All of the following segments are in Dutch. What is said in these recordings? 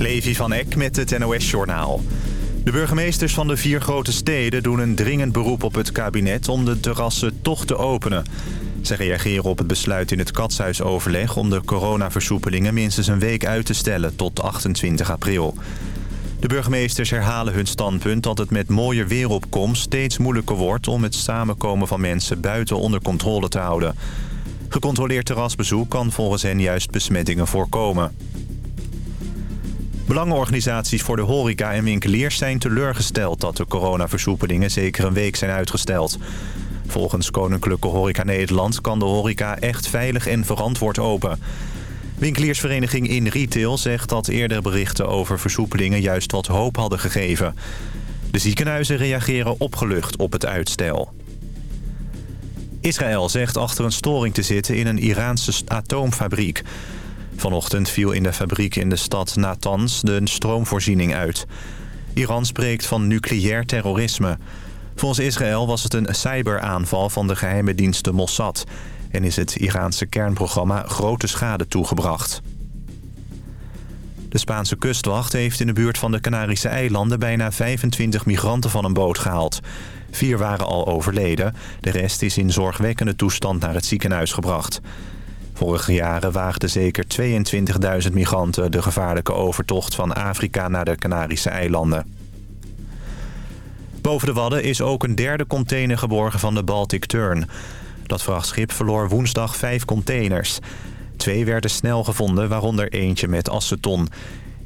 Levi van Eck met het NOS-journaal. De burgemeesters van de vier grote steden doen een dringend beroep op het kabinet... om de terrassen toch te openen. Ze reageren op het besluit in het katshuisoverleg... om de coronaversoepelingen minstens een week uit te stellen tot 28 april. De burgemeesters herhalen hun standpunt dat het met mooier weeropkomst... steeds moeilijker wordt om het samenkomen van mensen buiten onder controle te houden. Gecontroleerd terrasbezoek kan volgens hen juist besmettingen voorkomen. Belangenorganisaties voor de horeca en winkeliers zijn teleurgesteld... dat de coronaversoepelingen zeker een week zijn uitgesteld. Volgens Koninklijke Horeca Nederland kan de horeca echt veilig en verantwoord open. Winkeliersvereniging In Retail zegt dat eerdere berichten over versoepelingen juist wat hoop hadden gegeven. De ziekenhuizen reageren opgelucht op het uitstel. Israël zegt achter een storing te zitten in een Iraanse atoomfabriek. Vanochtend viel in de fabriek in de stad Natanz de stroomvoorziening uit. Iran spreekt van nucleair terrorisme. Volgens Israël was het een cyberaanval van de geheime dienst Mossad... en is het Iraanse kernprogramma grote schade toegebracht. De Spaanse kustwacht heeft in de buurt van de Canarische eilanden... bijna 25 migranten van een boot gehaald. Vier waren al overleden. De rest is in zorgwekkende toestand naar het ziekenhuis gebracht. Vorige jaren waagden zeker 22.000 migranten de gevaarlijke overtocht van Afrika naar de Canarische eilanden. Boven de Wadden is ook een derde container geborgen van de Baltic Turn. Dat vrachtschip verloor woensdag vijf containers. Twee werden snel gevonden, waaronder eentje met aceton.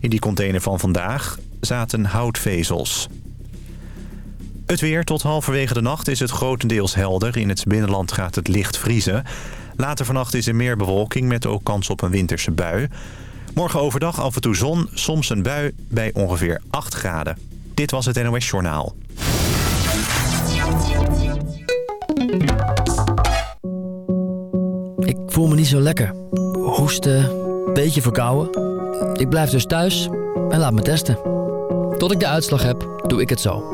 In die container van vandaag zaten houtvezels. Het weer tot halverwege de nacht is het grotendeels helder. In het binnenland gaat het licht vriezen. Later vannacht is er meer bewolking met ook kans op een winterse bui. Morgen overdag af en toe zon, soms een bui bij ongeveer 8 graden. Dit was het NOS Journaal. Ik voel me niet zo lekker. Hoesten, beetje verkouden. Ik blijf dus thuis en laat me testen. Tot ik de uitslag heb, doe ik het zo.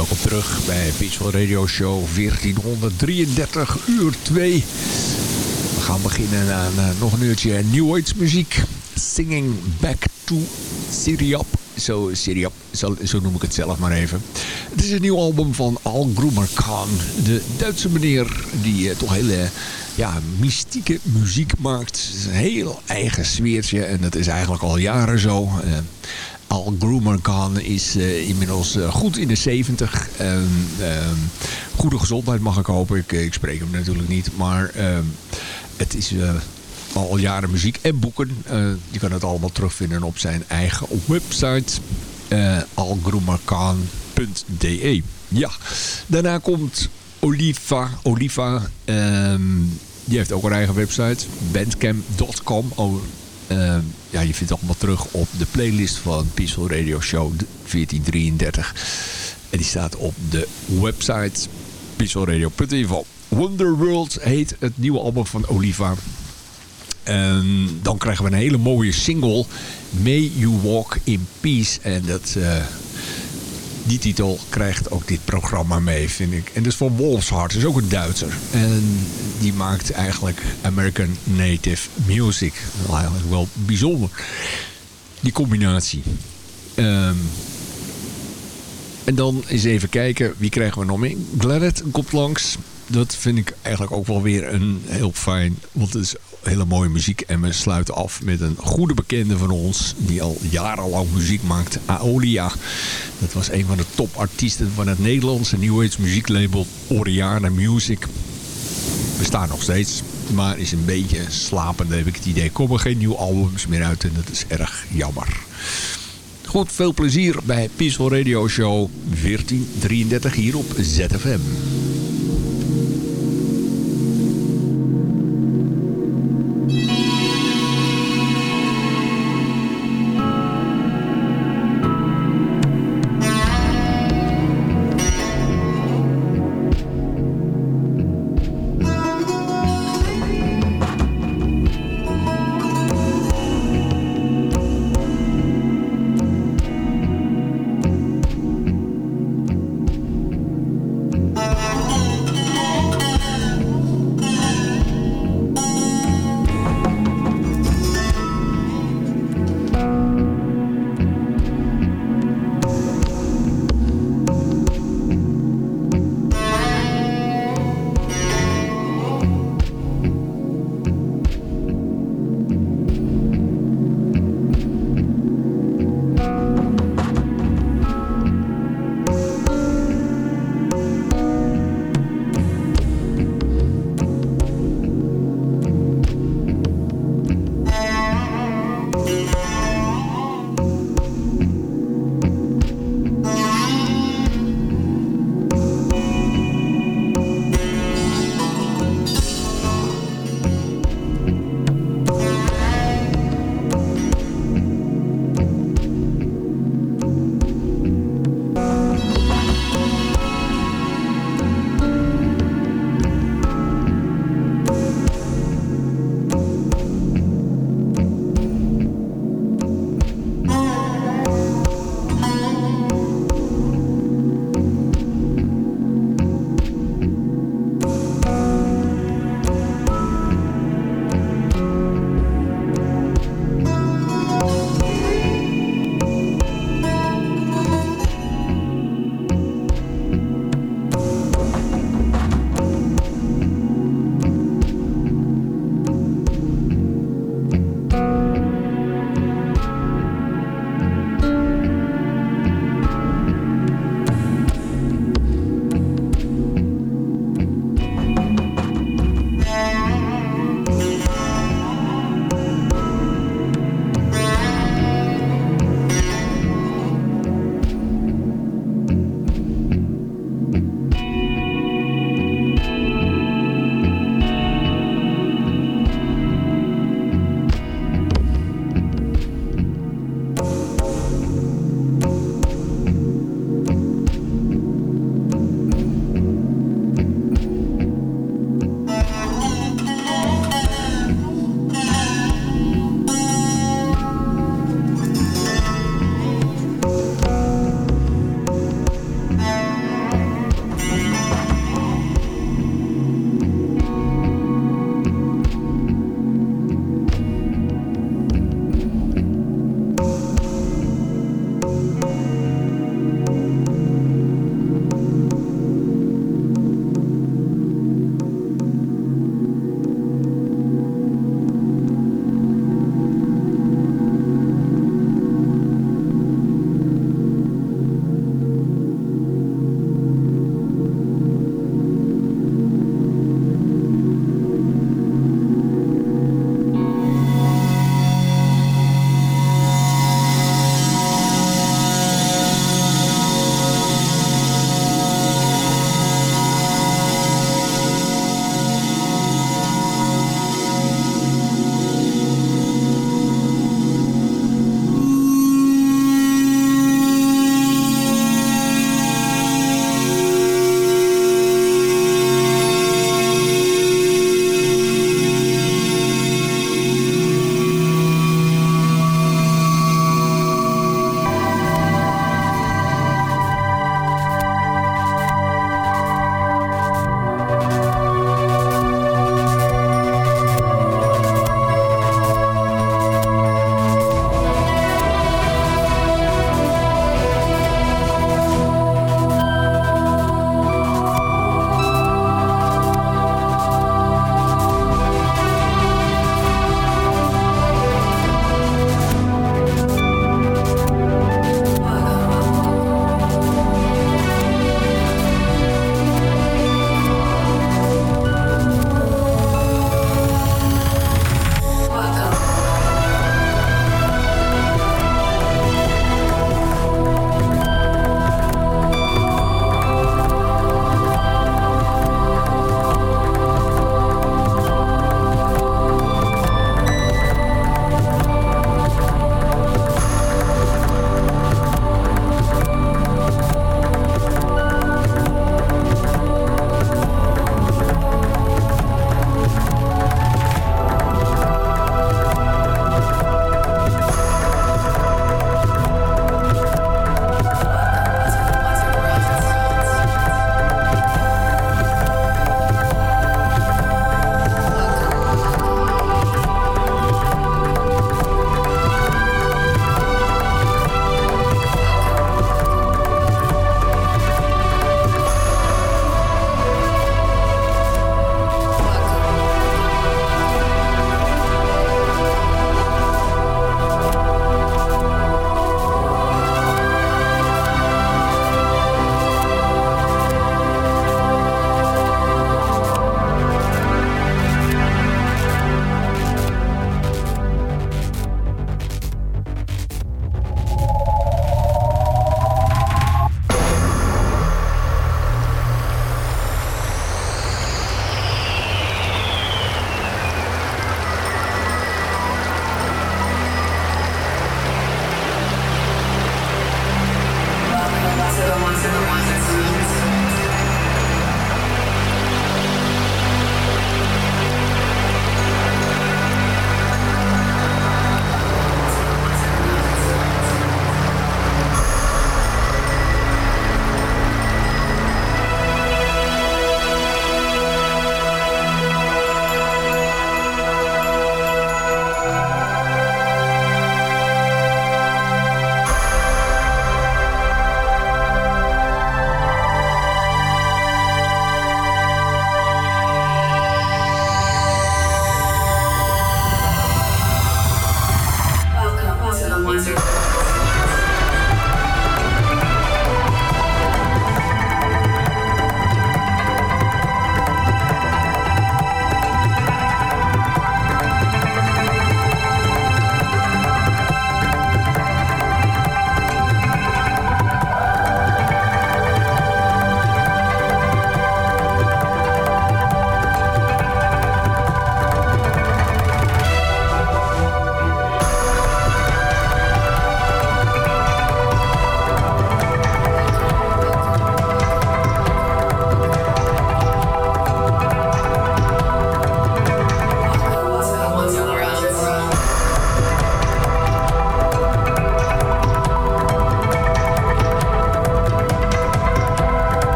Welkom terug bij Peaceful Radio Show 1433 uur 2. We gaan beginnen aan uh, nog een uurtje New Age muziek. Singing Back to Syriap. Zo, Syriap, zo, zo noem ik het zelf maar even. Het is een nieuw album van Al Groomer Khan. De Duitse meneer die uh, toch hele ja, mystieke muziek maakt. Een heel eigen sfeertje en dat is eigenlijk al jaren zo. Uh, Al Groomer Khan is uh, inmiddels uh, goed in de 70. Uh, goede gezondheid mag ik hopen. Ik, ik spreek hem natuurlijk niet. Maar ehm, het is al jaren muziek en boeken. Je kan het allemaal terugvinden op zijn eigen website. Algroomerkaan.de Ja, daarna komt Oliva. Oliva, um, die heeft ook een eigen website. Bandcamp.com. Oh, ja, je vindt het allemaal terug op de playlist van Peaceful Radio Show 1433. En die staat op de website peacefulradio.info. Wonderworld heet het nieuwe album van Oliva. En dan krijgen we een hele mooie single. May You Walk in Peace. En dat, uh, die titel krijgt ook dit programma mee, vind ik. En dat is van Wolfsheart. Dat is ook een Duitser. En die maakt eigenlijk American Native Music. Wel eigenlijk wel bijzonder. Die combinatie. Um, en dan eens even kijken, wie krijgen we nog mee? Gladet komt langs. Dat vind ik eigenlijk ook wel weer een heel fijn. Want het is hele mooie muziek. En we sluiten af met een goede bekende van ons. Die al jarenlang muziek maakt. Aolia. Dat was een van de topartiesten van het Nederlandse New Age muzieklabel Oriana Music. Bestaat nog steeds. Maar is een beetje slapend heb ik het idee. Komen geen nieuwe albums meer uit. En dat is erg jammer. Goed, veel plezier bij Peaceful Radio Show 1433 hier op ZFM.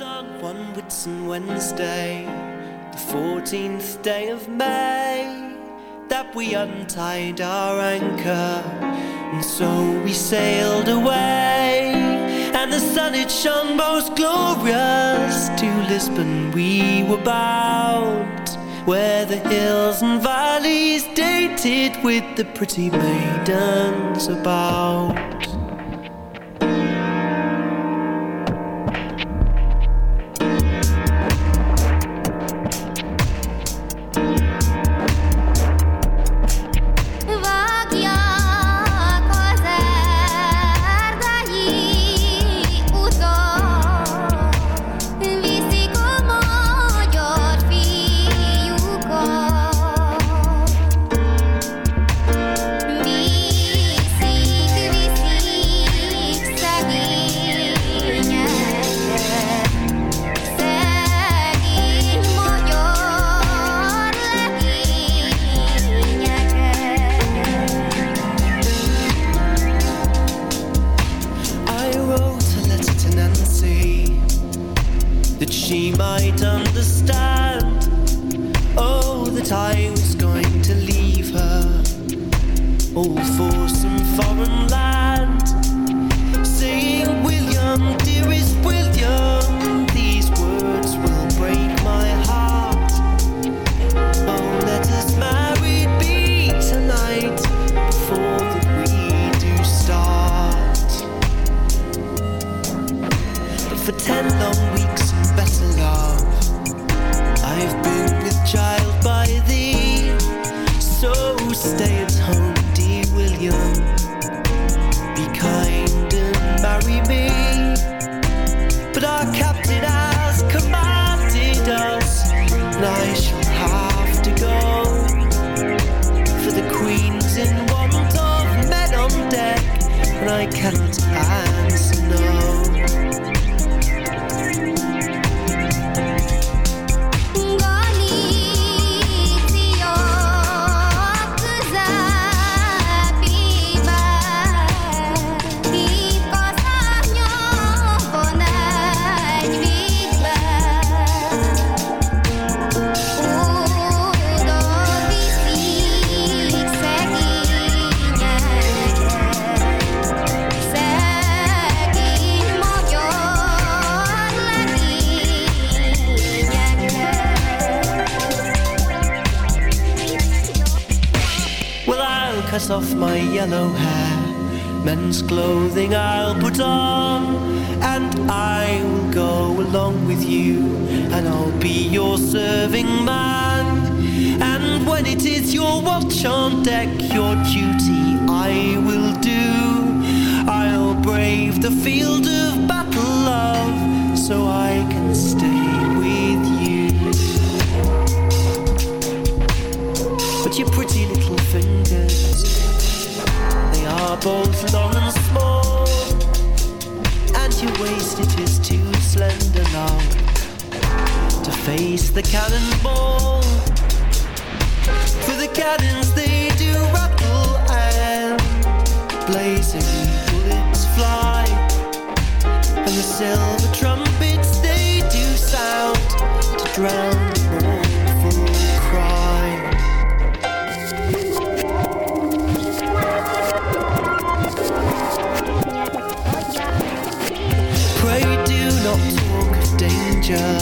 on one Whitsun Wednesday, the 14th day of May, that we untied our anchor, and so we sailed away. And the sun it shone most glorious to Lisbon we were bound, where the hills and valleys dated with the pretty maidens about. can't yellow hair. Men's clothing I'll put on, and I will go along with you, and I'll be your serving man. And when it is your watch on deck, your duty I will do. I'll brave the field of battle, love, so I can stay with you. But your pretty little fingers are both long and small, and your waist it is too slender now to face the cannonball. For the cannons they do rattle and blazing bullets fly, and the silver trumpets they do sound to drown. Yeah.